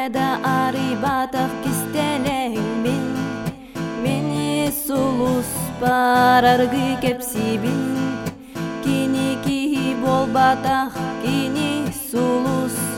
Кеседа арибатов кистелеймин Мени сулус бараргы кепсибин Кини кихи болбатах кини сулус